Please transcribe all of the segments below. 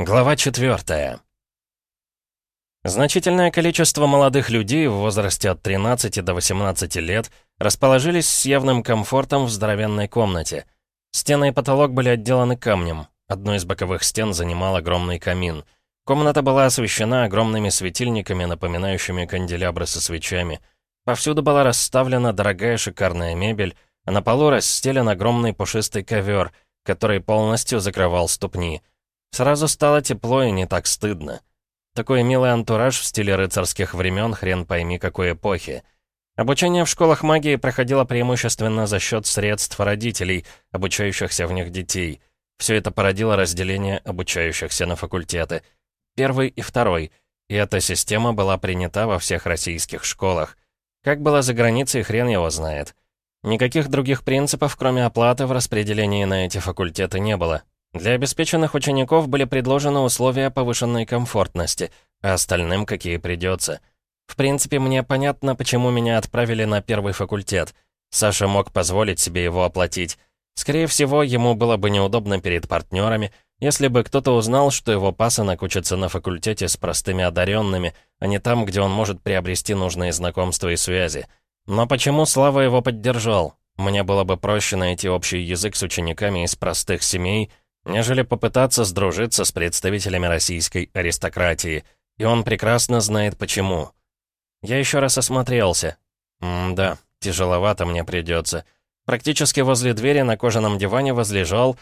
Глава 4. Значительное количество молодых людей в возрасте от 13 до 18 лет расположились с явным комфортом в здоровенной комнате. Стены и потолок были отделаны камнем. Одну из боковых стен занимал огромный камин. Комната была освещена огромными светильниками, напоминающими канделябры со свечами. Повсюду была расставлена дорогая шикарная мебель, а на полу расстелен огромный пушистый ковер, который полностью закрывал ступни — Сразу стало тепло и не так стыдно. Такой милый антураж в стиле рыцарских времен, хрен пойми какой эпохи. Обучение в школах магии проходило преимущественно за счет средств родителей, обучающихся в них детей. Все это породило разделение обучающихся на факультеты. Первый и второй. И эта система была принята во всех российских школах. Как было за границей, хрен его знает. Никаких других принципов, кроме оплаты, в распределении на эти факультеты не было. Для обеспеченных учеников были предложены условия повышенной комфортности, а остальным какие придется. В принципе, мне понятно, почему меня отправили на первый факультет. Саша мог позволить себе его оплатить. Скорее всего, ему было бы неудобно перед партнерами, если бы кто-то узнал, что его пасынок учится на факультете с простыми одаренными, а не там, где он может приобрести нужные знакомства и связи. Но почему Слава его поддержал? Мне было бы проще найти общий язык с учениками из простых семей, нежели попытаться сдружиться с представителями российской аристократии. И он прекрасно знает почему. Я еще раз осмотрелся. М-да, тяжеловато мне придется. Практически возле двери на кожаном диване возлежал...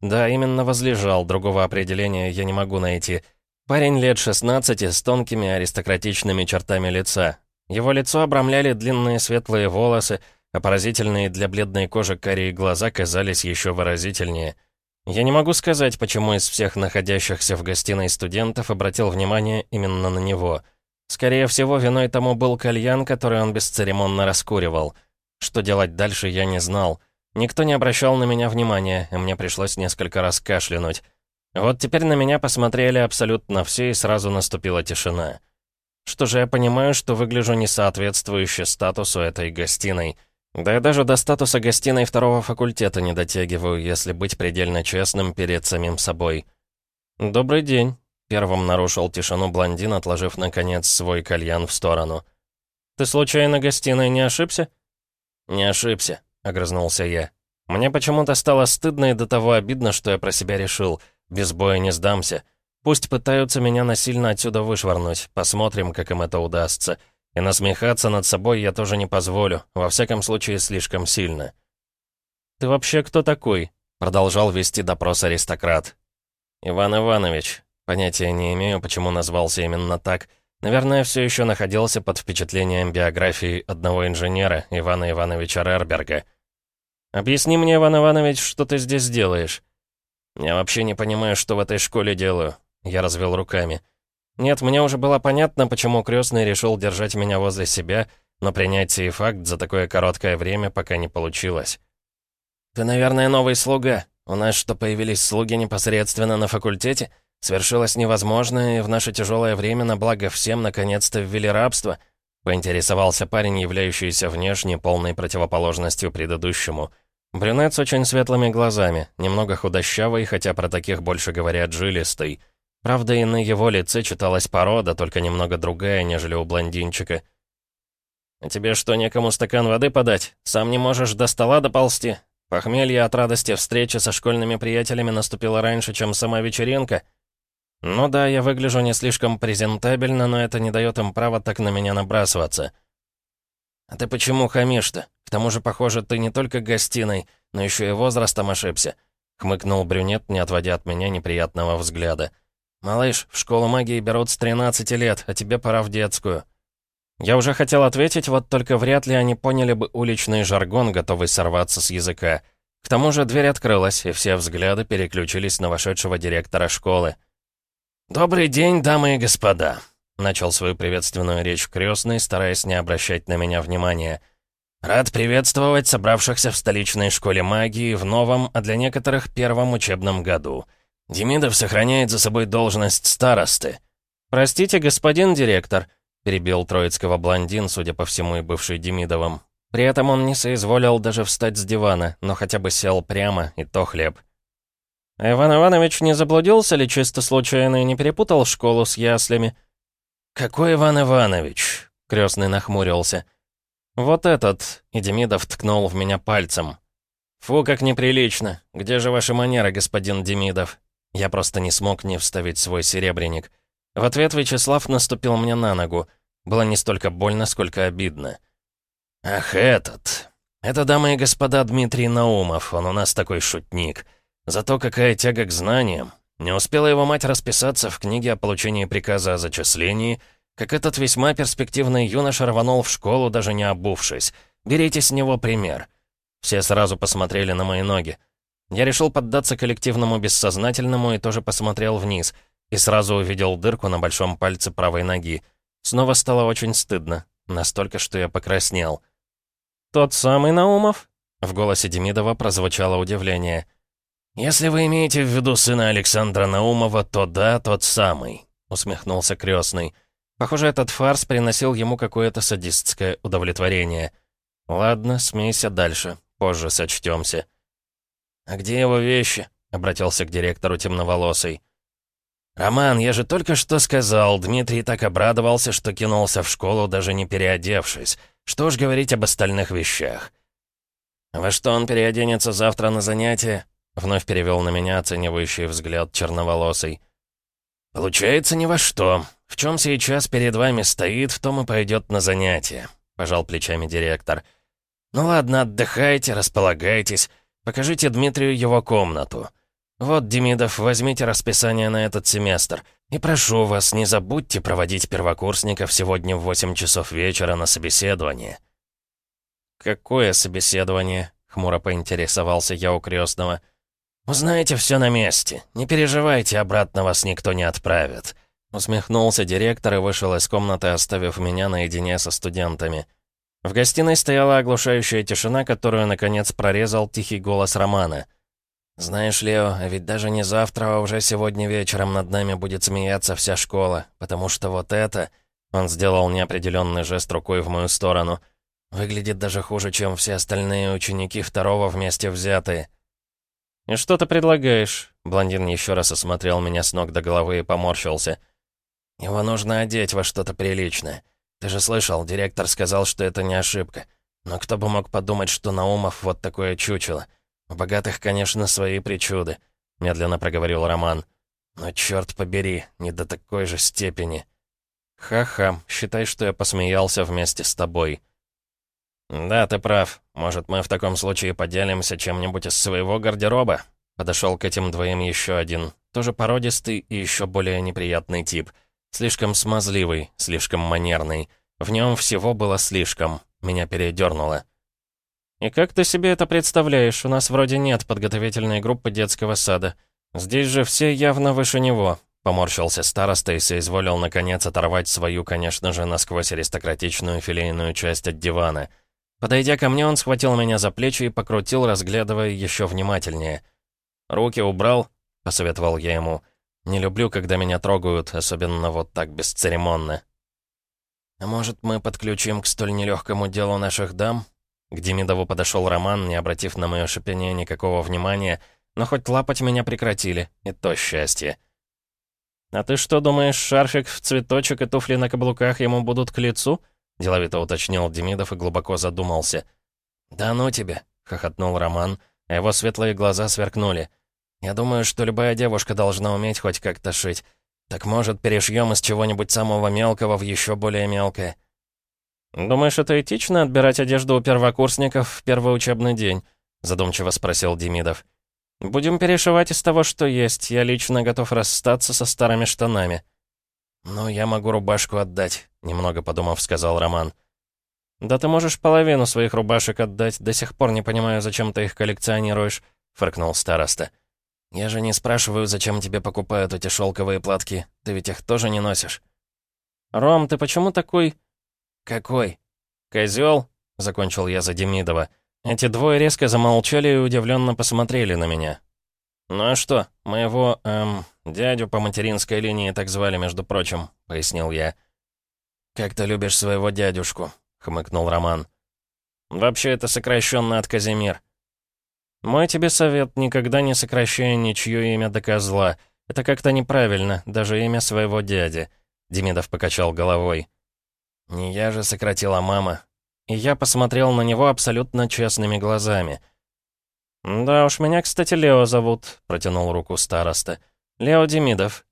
Да, именно возлежал, другого определения я не могу найти. Парень лет 16 с тонкими аристократичными чертами лица. Его лицо обрамляли длинные светлые волосы, а поразительные для бледной кожи карие глаза казались еще выразительнее — я не могу сказать, почему из всех находящихся в гостиной студентов обратил внимание именно на него. Скорее всего, виной тому был кальян, который он бесцеремонно раскуривал. Что делать дальше, я не знал. Никто не обращал на меня внимания, и мне пришлось несколько раз кашлянуть. Вот теперь на меня посмотрели абсолютно все, и сразу наступила тишина. Что же я понимаю, что выгляжу несоответствующе статусу этой гостиной — да я даже до статуса гостиной второго факультета не дотягиваю, если быть предельно честным перед самим собой. «Добрый день», — первым нарушил тишину блондин, отложив, наконец, свой кальян в сторону. «Ты случайно гостиной не ошибся?» «Не ошибся», — огрызнулся я. «Мне почему-то стало стыдно и до того обидно, что я про себя решил. Без боя не сдамся. Пусть пытаются меня насильно отсюда вышвырнуть. Посмотрим, как им это удастся. И насмехаться над собой я тоже не позволю, во всяком случае слишком сильно. «Ты вообще кто такой?» — продолжал вести допрос аристократ. «Иван Иванович. Понятия не имею, почему назвался именно так. Наверное, все еще находился под впечатлением биографии одного инженера, Ивана Ивановича Рерберга. «Объясни мне, Иван Иванович, что ты здесь делаешь?» «Я вообще не понимаю, что в этой школе делаю», — я развел руками. Нет, мне уже было понятно, почему крестный решил держать меня возле себя, но принять сей факт за такое короткое время пока не получилось. «Ты, наверное, новый слуга. У нас что, появились слуги непосредственно на факультете? Свершилось невозможное, и в наше тяжелое время на благо всем наконец-то ввели рабство?» Поинтересовался парень, являющийся внешне полной противоположностью предыдущему. Брюнет с очень светлыми глазами, немного худощавый, хотя про таких больше говорят жилистый. Правда, и на его лице читалась порода, только немного другая, нежели у блондинчика. «А тебе что, некому стакан воды подать? Сам не можешь до стола доползти? Похмелье от радости встречи со школьными приятелями наступило раньше, чем сама вечеринка?» «Ну да, я выгляжу не слишком презентабельно, но это не дает им права так на меня набрасываться». «А ты почему хамишь-то? К тому же, похоже, ты не только гостиной, но еще и возрастом ошибся», — хмыкнул брюнет, не отводя от меня неприятного взгляда. «Малыш, в школу магии берут с 13 лет, а тебе пора в детскую». Я уже хотел ответить, вот только вряд ли они поняли бы уличный жаргон, готовый сорваться с языка. К тому же дверь открылась, и все взгляды переключились на вошедшего директора школы. «Добрый день, дамы и господа», — начал свою приветственную речь крестный, стараясь не обращать на меня внимания. «Рад приветствовать собравшихся в столичной школе магии в новом, а для некоторых первом учебном году». Демидов сохраняет за собой должность старосты. «Простите, господин директор», — перебил троицкого блондин, судя по всему, и бывший Демидовым. При этом он не соизволил даже встать с дивана, но хотя бы сел прямо, и то хлеб. Иван Иванович не заблудился ли чисто случайно и не перепутал школу с яслями? «Какой Иван Иванович?» — крестный нахмурился. «Вот этот», — и Демидов ткнул в меня пальцем. «Фу, как неприлично. Где же ваши манеры, господин Демидов?» Я просто не смог не вставить свой серебряник. В ответ Вячеслав наступил мне на ногу. Было не столько больно, сколько обидно. «Ах, этот! Это, дамы и господа, Дмитрий Наумов. Он у нас такой шутник. Зато какая тяга к знаниям. Не успела его мать расписаться в книге о получении приказа о зачислении, как этот весьма перспективный юноша рванул в школу, даже не обувшись. Берите с него пример. Все сразу посмотрели на мои ноги. Я решил поддаться коллективному бессознательному и тоже посмотрел вниз, и сразу увидел дырку на большом пальце правой ноги. Снова стало очень стыдно, настолько, что я покраснел. «Тот самый Наумов?» В голосе Демидова прозвучало удивление. «Если вы имеете в виду сына Александра Наумова, то да, тот самый», — усмехнулся крестный. Похоже, этот фарс приносил ему какое-то садистское удовлетворение. «Ладно, смейся дальше, позже сочтемся». «А где его вещи?» — обратился к директору темноволосый. «Роман, я же только что сказал, Дмитрий так обрадовался, что кинулся в школу, даже не переодевшись. Что ж говорить об остальных вещах?» «Во что он переоденется завтра на занятие?» — вновь перевел на меня оценивающий взгляд черноволосый. «Получается, ни во что. В чем сейчас перед вами стоит, в том и пойдет на занятие», — пожал плечами директор. «Ну ладно, отдыхайте, располагайтесь». Покажите Дмитрию его комнату. Вот, Демидов, возьмите расписание на этот семестр. И прошу вас, не забудьте проводить первокурсников сегодня в 8 часов вечера на собеседование». «Какое собеседование?» — хмуро поинтересовался я у крестного. «Узнаете все на месте. Не переживайте, обратно вас никто не отправит». Усмехнулся директор и вышел из комнаты, оставив меня наедине со студентами. В гостиной стояла оглушающая тишина, которую, наконец, прорезал тихий голос Романа. «Знаешь, Лео, а ведь даже не завтра, а уже сегодня вечером над нами будет смеяться вся школа, потому что вот это...» Он сделал неопределенный жест рукой в мою сторону. «Выглядит даже хуже, чем все остальные ученики второго вместе взятые». «И что ты предлагаешь?» Блондин еще раз осмотрел меня с ног до головы и поморщился. «Его нужно одеть во что-то приличное. «Ты же слышал, директор сказал, что это не ошибка. Но кто бы мог подумать, что Наумов вот такое чучело. У богатых, конечно, свои причуды», — медленно проговорил Роман. «Но черт побери, не до такой же степени». «Ха-ха, считай, что я посмеялся вместе с тобой». «Да, ты прав. Может, мы в таком случае поделимся чем-нибудь из своего гардероба?» Подошел к этим двоим еще один, тоже породистый и еще более неприятный тип — Слишком смазливый, слишком манерный. В нем всего было слишком. Меня передернуло. «И как ты себе это представляешь? У нас вроде нет подготовительной группы детского сада. Здесь же все явно выше него», — поморщился староста и соизволил, наконец, оторвать свою, конечно же, насквозь аристократичную филейную часть от дивана. Подойдя ко мне, он схватил меня за плечи и покрутил, разглядывая еще внимательнее. «Руки убрал», — посоветовал я ему. Не люблю, когда меня трогают, особенно вот так бесцеремонно. А может, мы подключим к столь нелегкому делу наших дам? К Демидову подошел Роман, не обратив на мое шипение никакого внимания, но хоть лапать меня прекратили, и то счастье. «А ты что думаешь, шарфик в цветочек и туфли на каблуках ему будут к лицу?» — деловито уточнил Демидов и глубоко задумался. «Да ну тебе!» — хохотнул Роман, а его светлые глаза сверкнули — я думаю, что любая девушка должна уметь хоть как-то шить. Так может, перешьем из чего-нибудь самого мелкого в еще более мелкое? «Думаешь, это этично отбирать одежду у первокурсников в первый учебный день?» Задумчиво спросил Демидов. «Будем перешивать из того, что есть. Я лично готов расстаться со старыми штанами». «Ну, я могу рубашку отдать», — немного подумав, сказал Роман. «Да ты можешь половину своих рубашек отдать. До сих пор не понимаю, зачем ты их коллекционируешь», — фыркнул староста. «Я же не спрашиваю, зачем тебе покупают эти шелковые платки. Ты ведь их тоже не носишь». «Ром, ты почему такой...» «Какой?» «Козёл?» — закончил я за Демидова. Эти двое резко замолчали и удивленно посмотрели на меня. «Ну а что, моего, эм, дядю по материнской линии так звали, между прочим», — пояснил я. «Как ты любишь своего дядюшку», — хмыкнул Роман. «Вообще это сокращенно от Казимир». «Мой тебе совет, никогда не сокращай ничье имя до козла. Это как-то неправильно, даже имя своего дяди». Демидов покачал головой. «Не я же сократила мама». И я посмотрел на него абсолютно честными глазами. «Да уж, меня, кстати, Лео зовут», — протянул руку староста. «Лео Демидов».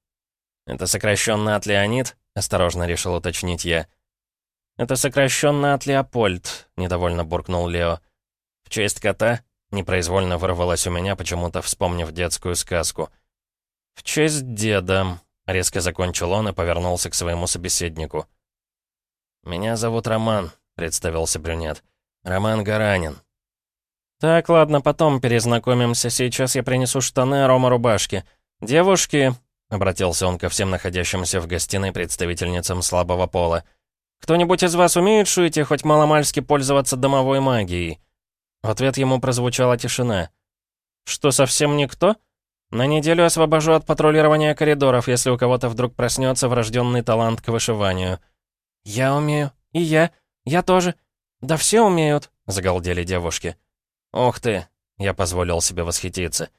«Это сокращенно от Леонид?» — осторожно решил уточнить я. «Это сокращенно от Леопольд», — недовольно буркнул Лео. «В честь кота?» — непроизвольно вырвалось у меня, почему-то вспомнив детскую сказку. «В честь деда», — резко закончил он и повернулся к своему собеседнику. «Меня зовут Роман», — представился брюнет. «Роман Гаранин». «Так, ладно, потом перезнакомимся. Сейчас я принесу штаны, а Рома рубашки. Девушки», — обратился он ко всем находящимся в гостиной представительницам слабого пола, «кто-нибудь из вас умеет и хоть маломальски пользоваться домовой магией?» В ответ ему прозвучала тишина. «Что, совсем никто?» «На неделю освобожу от патрулирования коридоров, если у кого-то вдруг проснется врожденный талант к вышиванию». «Я умею. И я. Я тоже. Да все умеют», — загалдели девушки. «Ух ты!» — я позволил себе восхититься.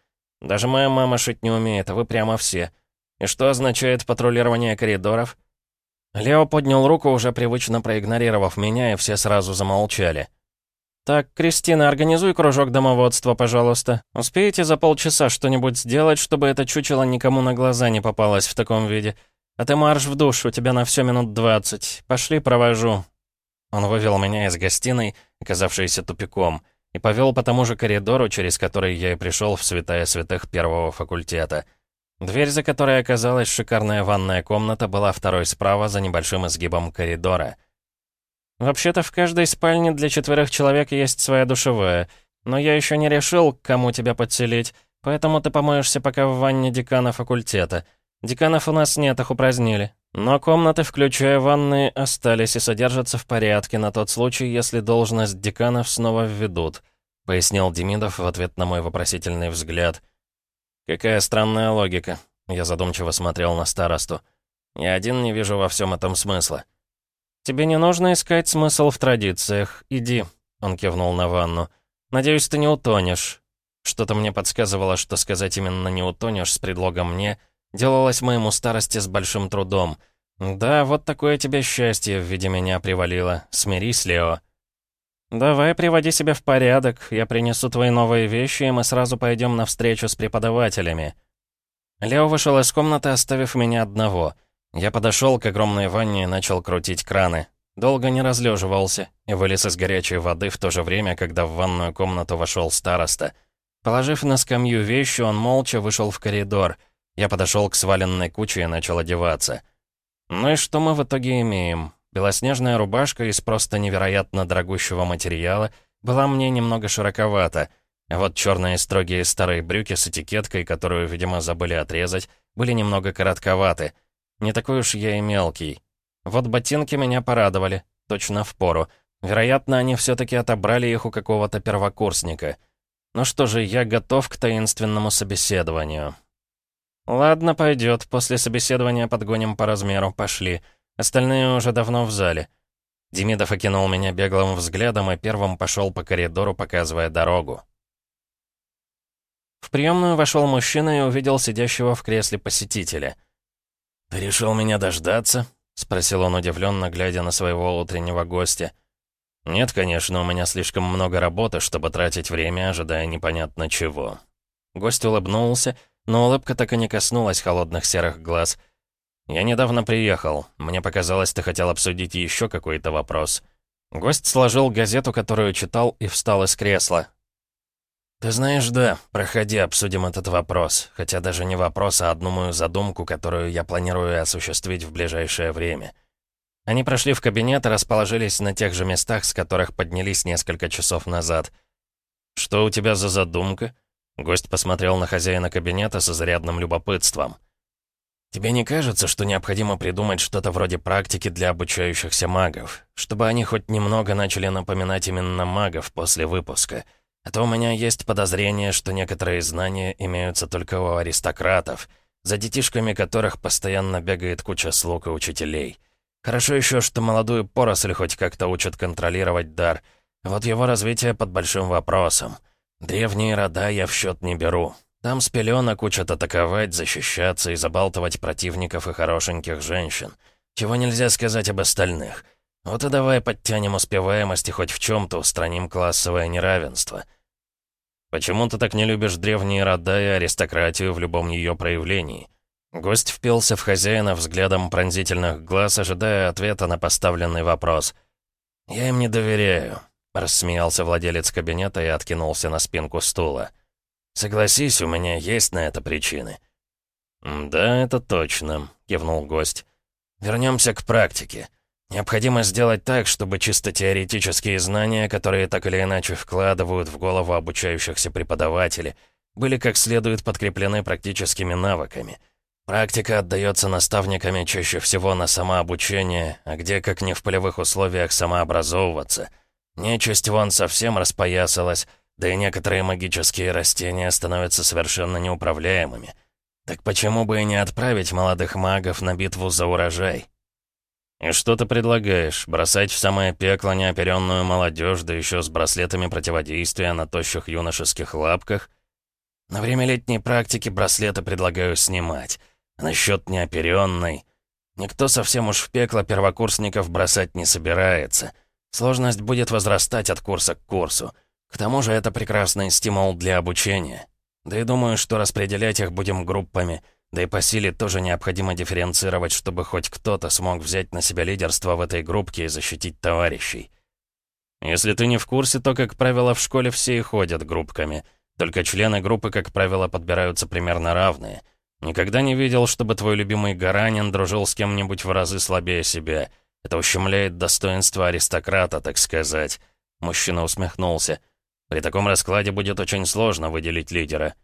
«Даже моя мама шить не умеет, а вы прямо все. И что означает патрулирование коридоров?» Лео поднял руку, уже привычно проигнорировав меня, и все сразу замолчали. «Так, Кристина, организуй кружок домоводства, пожалуйста. Успеете за полчаса что-нибудь сделать, чтобы это чучело никому на глаза не попалось в таком виде? А ты марш в душ, у тебя на все минут двадцать. Пошли, провожу». Он вывел меня из гостиной, оказавшейся тупиком, и повел по тому же коридору, через который я и пришел в святая святых первого факультета. Дверь, за которой оказалась шикарная ванная комната, была второй справа за небольшим изгибом коридора — «Вообще-то в каждой спальне для четверых человек есть своя душевая, но я еще не решил, к кому тебя подселить, поэтому ты помоешься пока в ванне декана факультета. Деканов у нас нет, их упразднили. Но комнаты, включая ванные, остались и содержатся в порядке на тот случай, если должность деканов снова введут», — пояснил Демидов в ответ на мой вопросительный взгляд. «Какая странная логика», — я задумчиво смотрел на старосту. «Я один не вижу во всем этом смысла». «Тебе не нужно искать смысл в традициях. Иди», — он кивнул на ванну. «Надеюсь, ты не утонешь». Что-то мне подсказывало, что сказать именно «не утонешь» с предлогом «мне» делалось моему старости с большим трудом. «Да, вот такое тебе счастье в виде меня привалило. Смирись, Лео». «Давай, приводи себя в порядок. Я принесу твои новые вещи, и мы сразу пойдем на встречу с преподавателями». Лео вышел из комнаты, оставив меня одного — я подошел к огромной ванне и начал крутить краны. Долго не разлеживался и вылез из горячей воды в то же время, когда в ванную комнату вошел староста. Положив на скамью вещи, он молча вышел в коридор. Я подошел к сваленной куче и начал одеваться. Ну и что мы в итоге имеем? Белоснежная рубашка из просто невероятно дорогущего материала была мне немного широковата, а вот черные строгие старые брюки с этикеткой, которую, видимо, забыли отрезать, были немного коротковаты — не такой уж я и мелкий. Вот ботинки меня порадовали, точно в пору. Вероятно, они все-таки отобрали их у какого-то первокурсника. Ну что же, я готов к таинственному собеседованию. Ладно, пойдет. После собеседования подгоним по размеру. Пошли. Остальные уже давно в зале. Демидов окинул меня беглым взглядом и первым пошел по коридору, показывая дорогу. В приемную вошел мужчина и увидел сидящего в кресле посетителя — «Ты решил меня дождаться?» — спросил он удивленно, глядя на своего утреннего гостя. «Нет, конечно, у меня слишком много работы, чтобы тратить время, ожидая непонятно чего». Гость улыбнулся, но улыбка так и не коснулась холодных серых глаз. «Я недавно приехал. Мне показалось, ты хотел обсудить еще какой-то вопрос». Гость сложил газету, которую читал, и встал из кресла. «Ты знаешь, да, проходи, обсудим этот вопрос. Хотя даже не вопрос, а одну мою задумку, которую я планирую осуществить в ближайшее время». Они прошли в кабинет и расположились на тех же местах, с которых поднялись несколько часов назад. «Что у тебя за задумка?» Гость посмотрел на хозяина кабинета с изрядным любопытством. «Тебе не кажется, что необходимо придумать что-то вроде практики для обучающихся магов, чтобы они хоть немного начали напоминать именно магов после выпуска?» А то у меня есть подозрение, что некоторые знания имеются только у аристократов, за детишками которых постоянно бегает куча слуг и учителей. Хорошо еще, что молодую поросль хоть как-то учат контролировать дар. Вот его развитие под большим вопросом. Древние рода я в счет не беру. Там с пеленок учат атаковать, защищаться и забалтывать противников и хорошеньких женщин. Чего нельзя сказать об остальных. Вот и давай подтянем успеваемость и хоть в чем-то устраним классовое неравенство. Почему ты так не любишь древние рода и аристократию в любом ее проявлении? Гость впился в хозяина взглядом пронзительных глаз, ожидая ответа на поставленный вопрос. «Я им не доверяю», — рассмеялся владелец кабинета и откинулся на спинку стула. «Согласись, у меня есть на это причины». «Да, это точно», — кивнул гость. Вернемся к практике. Необходимо сделать так, чтобы чисто теоретические знания, которые так или иначе вкладывают в голову обучающихся преподаватели, были как следует подкреплены практическими навыками. Практика отдается наставниками чаще всего на самообучение, а где, как не в полевых условиях, самообразовываться. Нечисть вон совсем распоясалась, да и некоторые магические растения становятся совершенно неуправляемыми. Так почему бы и не отправить молодых магов на битву за урожай? «И что ты предлагаешь? Бросать в самое пекло неоперенную молодежь, да еще с браслетами противодействия на тощих юношеских лапках? На время летней практики браслеты предлагаю снимать. А насчет неоперенной... Никто совсем уж в пекло первокурсников бросать не собирается. Сложность будет возрастать от курса к курсу. К тому же это прекрасный стимул для обучения. Да и думаю, что распределять их будем группами. Да и по силе тоже необходимо дифференцировать, чтобы хоть кто-то смог взять на себя лидерство в этой группке и защитить товарищей. Если ты не в курсе, то, как правило, в школе все и ходят группками. Только члены группы, как правило, подбираются примерно равные. Никогда не видел, чтобы твой любимый Гаранин дружил с кем-нибудь в разы слабее себя. Это ущемляет достоинство аристократа, так сказать. Мужчина усмехнулся. При таком раскладе будет очень сложно выделить лидера.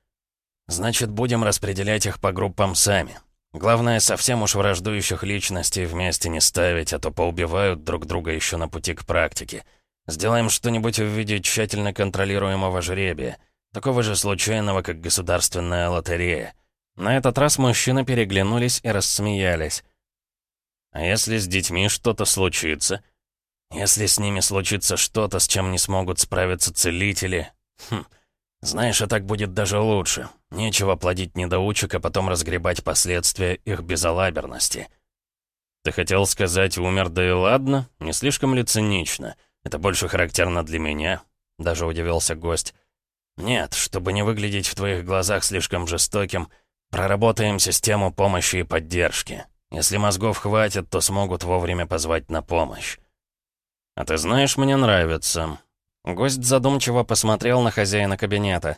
Значит, будем распределять их по группам сами. Главное, совсем уж враждующих личностей вместе не ставить, а то поубивают друг друга еще на пути к практике. Сделаем что-нибудь в виде тщательно контролируемого жребия, такого же случайного, как государственная лотерея. На этот раз мужчины переглянулись и рассмеялись. «А если с детьми что-то случится?» Если с ними случится что-то, с чем не смогут справиться целители... Хм, знаешь, а так будет даже лучше. Нечего плодить недоучек, а потом разгребать последствия их безалаберности. Ты хотел сказать «умер, да и ладно»? Не слишком ли цинично? Это больше характерно для меня. Даже удивился гость. Нет, чтобы не выглядеть в твоих глазах слишком жестоким, проработаем систему помощи и поддержки. Если мозгов хватит, то смогут вовремя позвать на помощь. «А ты знаешь, мне нравится». Гость задумчиво посмотрел на хозяина кабинета.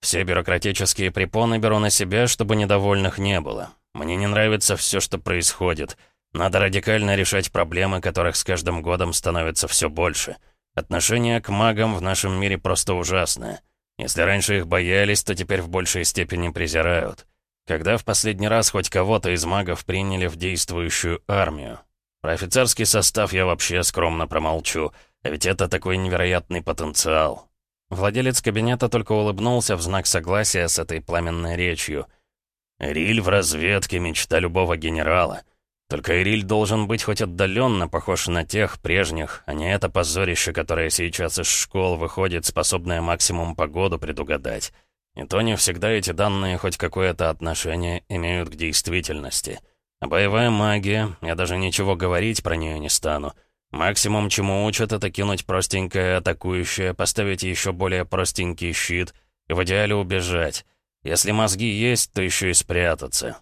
«Все бюрократические препоны беру на себя, чтобы недовольных не было. Мне не нравится все, что происходит. Надо радикально решать проблемы, которых с каждым годом становится все больше. Отношение к магам в нашем мире просто ужасное. Если раньше их боялись, то теперь в большей степени презирают. Когда в последний раз хоть кого-то из магов приняли в действующую армию? Про офицерский состав я вообще скромно промолчу, а ведь это такой невероятный потенциал. Владелец кабинета только улыбнулся в знак согласия с этой пламенной речью. «Риль в разведке — мечта любого генерала. Только Ириль должен быть хоть отдаленно похож на тех прежних, а не это позорище, которое сейчас из школ выходит, способное максимум погоду предугадать. И то не всегда эти данные хоть какое-то отношение имеют к действительности». А боевая магия, я даже ничего говорить про нее не стану. Максимум, чему учат, это кинуть простенькое атакующее, поставить еще более простенький щит и в идеале убежать. Если мозги есть, то еще и спрятаться.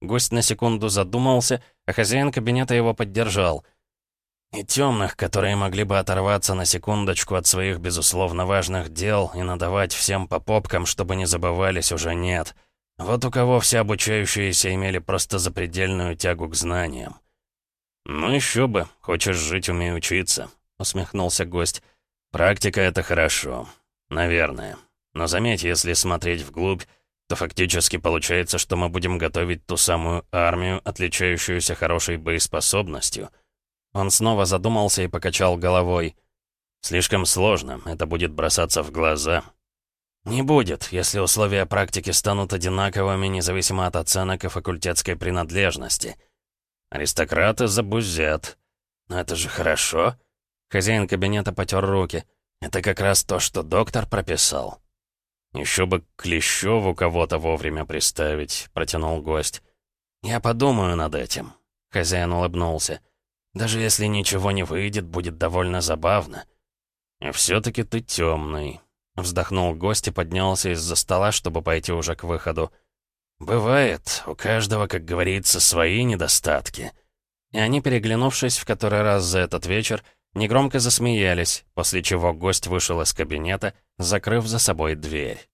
Гость на секунду задумался, а хозяин кабинета его поддержал. И темных, которые могли бы оторваться на секундочку от своих безусловно важных дел и надавать всем по попкам, чтобы не забывались, уже нет. Вот у кого все обучающиеся имели просто запредельную тягу к знаниям. «Ну еще бы, хочешь жить, умей учиться», — усмехнулся гость. «Практика — это хорошо. Наверное. Но заметь, если смотреть вглубь, то фактически получается, что мы будем готовить ту самую армию, отличающуюся хорошей боеспособностью». Он снова задумался и покачал головой. «Слишком сложно, это будет бросаться в глаза». «Не будет, если условия практики станут одинаковыми, независимо от оценок и факультетской принадлежности. Аристократы забузят. Но это же хорошо». Хозяин кабинета потер руки. Это как раз то, что доктор прописал. Еще бы Клещеву кого-то вовремя приставить, протянул гость. Я подумаю над этим. Хозяин улыбнулся. Даже если ничего не выйдет, будет довольно забавно. И все-таки ты темный. Вздохнул гость и поднялся из-за стола, чтобы пойти уже к выходу. «Бывает, у каждого, как говорится, свои недостатки». И они, переглянувшись в который раз за этот вечер, негромко засмеялись, после чего гость вышел из кабинета, закрыв за собой дверь.